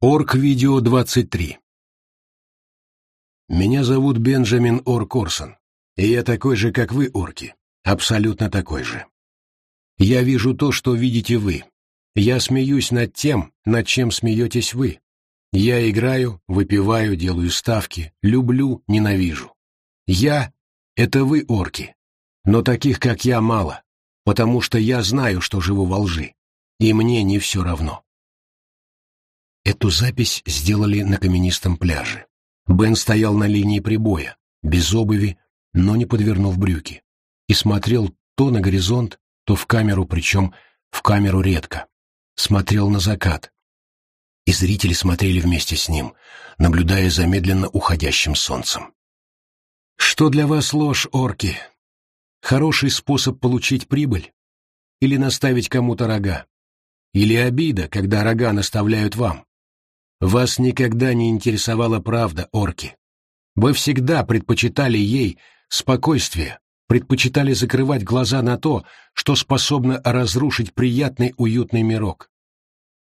Орк-видео 23 Меня зовут Бенджамин Ор-Корсон, и я такой же, как вы, орки. Абсолютно такой же. Я вижу то, что видите вы. Я смеюсь над тем, над чем смеетесь вы. Я играю, выпиваю, делаю ставки, люблю, ненавижу. Я — это вы, орки. Но таких, как я, мало, потому что я знаю, что живу во лжи, и мне не все равно. Эту запись сделали на каменистом пляже. Бен стоял на линии прибоя, без обуви, но не подвернув брюки, и смотрел то на горизонт, то в камеру, причем в камеру редко. Смотрел на закат. И зрители смотрели вместе с ним, наблюдая за медленно уходящим солнцем. Что для вас ложь, орки? Хороший способ получить прибыль? Или наставить кому-то рога? Или обида, когда рога наставляют вам? Вас никогда не интересовала правда, орки. Вы всегда предпочитали ей спокойствие, предпочитали закрывать глаза на то, что способно разрушить приятный уютный мирок.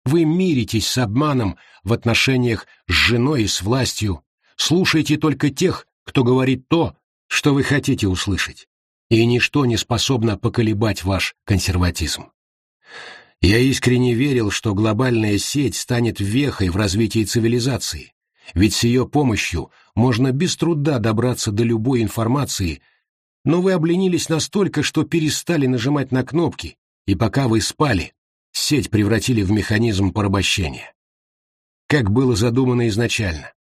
Вы миритесь с обманом в отношениях с женой и с властью, слушаете только тех, кто говорит то, что вы хотите услышать, и ничто не способно поколебать ваш консерватизм. Я искренне верил, что глобальная сеть станет вехой в развитии цивилизации, ведь с ее помощью можно без труда добраться до любой информации, но вы обленились настолько, что перестали нажимать на кнопки, и пока вы спали, сеть превратили в механизм порабощения. Как было задумано изначально.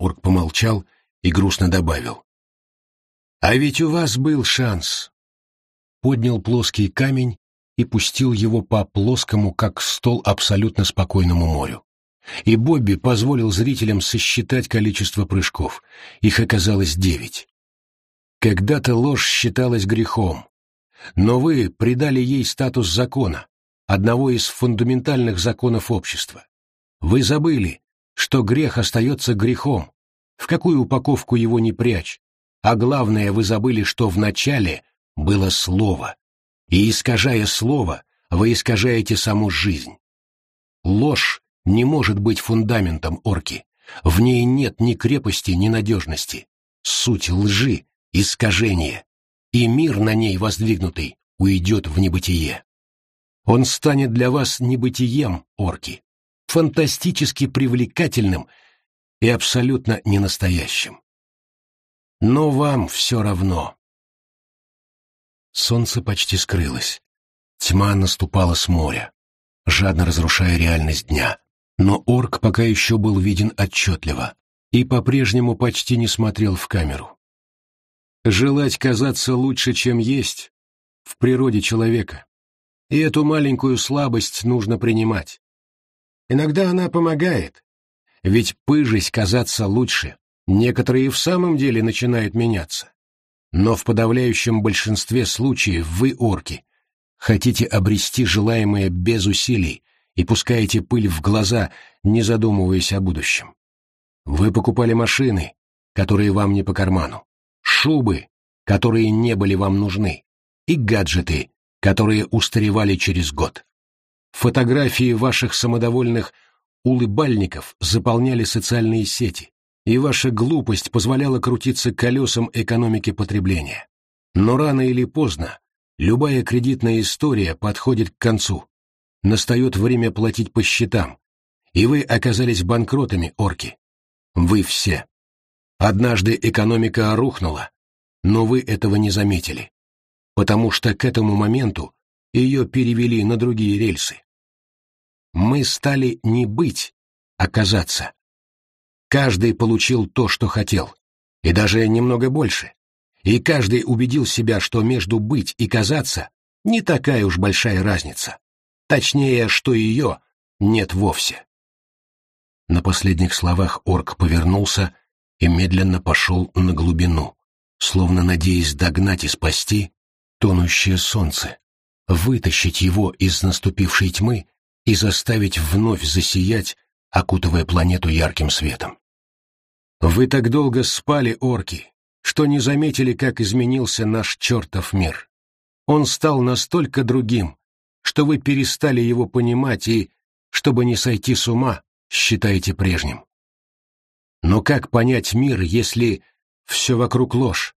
Орк помолчал и грустно добавил. «А ведь у вас был шанс». Поднял плоский камень и пустил его по плоскому, как стол, абсолютно спокойному морю. И Бобби позволил зрителям сосчитать количество прыжков. Их оказалось девять. Когда-то ложь считалась грехом, но вы придали ей статус закона, одного из фундаментальных законов общества. Вы забыли, что грех остается грехом, в какую упаковку его не прячь, а главное, вы забыли, что в начале было слово, и, искажая слово, вы искажаете саму жизнь. Ложь не может быть фундаментом орки. В ней нет ни крепости, ни надежности. Суть лжи — искажение, и мир на ней воздвигнутый уйдет в небытие. Он станет для вас небытием, орки, фантастически привлекательным и абсолютно ненастоящим. Но вам все равно. Солнце почти скрылось. Тьма наступала с моря, жадно разрушая реальность дня. Но орк пока еще был виден отчетливо и по-прежнему почти не смотрел в камеру. Желать казаться лучше, чем есть, в природе человека. И эту маленькую слабость нужно принимать. Иногда она помогает, ведь пыжись казаться лучше, некоторые в самом деле начинают меняться. Но в подавляющем большинстве случаев вы, орки, хотите обрести желаемое без усилий и пускаете пыль в глаза, не задумываясь о будущем. Вы покупали машины, которые вам не по карману, шубы, которые не были вам нужны, и гаджеты, которые устаревали через год. Фотографии ваших самодовольных улыбальников заполняли социальные сети, и ваша глупость позволяла крутиться колесам экономики потребления. Но рано или поздно любая кредитная история подходит к концу. Настает время платить по счетам, и вы оказались банкротами, орки. Вы все. Однажды экономика рухнула, но вы этого не заметили, потому что к этому моменту ее перевели на другие рельсы. Мы стали не быть, а казаться. Каждый получил то, что хотел, и даже немного больше. И каждый убедил себя, что между быть и казаться не такая уж большая разница. Точнее, что ее нет вовсе. На последних словах орк повернулся и медленно пошел на глубину, словно надеясь догнать и спасти тонущее солнце, вытащить его из наступившей тьмы и заставить вновь засиять, окутывая планету ярким светом. Вы так долго спали, орки, что не заметили, как изменился наш чертов мир. Он стал настолько другим, что вы перестали его понимать и, чтобы не сойти с ума, считаете прежним. Но как понять мир, если все вокруг ложь?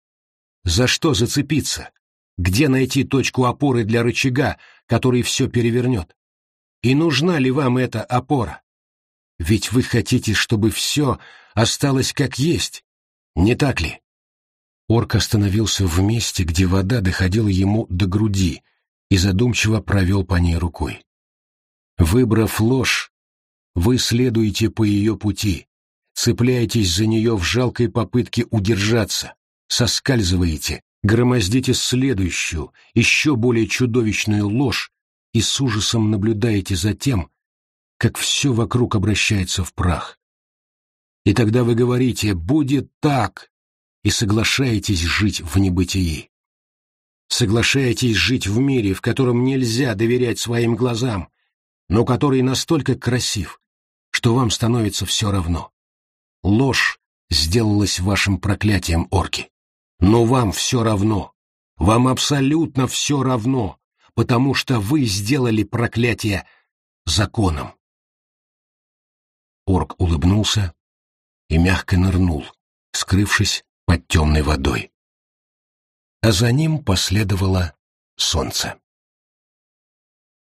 За что зацепиться? Где найти точку опоры для рычага, который все перевернет? И нужна ли вам эта опора? Ведь вы хотите, чтобы все осталось как есть, не так ли? Орк остановился в месте, где вода доходила ему до груди, и задумчиво провел по ней рукой. Выбрав ложь, вы следуете по ее пути, цепляетесь за нее в жалкой попытке удержаться, соскальзываете, громоздите следующую, еще более чудовищную ложь и с ужасом наблюдаете за тем, как все вокруг обращается в прах. И тогда вы говорите «будет так», и соглашаетесь жить в небытии. Соглашаетесь жить в мире, в котором нельзя доверять своим глазам, но который настолько красив, что вам становится все равно. Ложь сделалась вашим проклятием, орки. Но вам все равно. Вам абсолютно все равно, потому что вы сделали проклятие законом. Орк улыбнулся и мягко нырнул, скрывшись под темной водой. А за ним последовало солнце.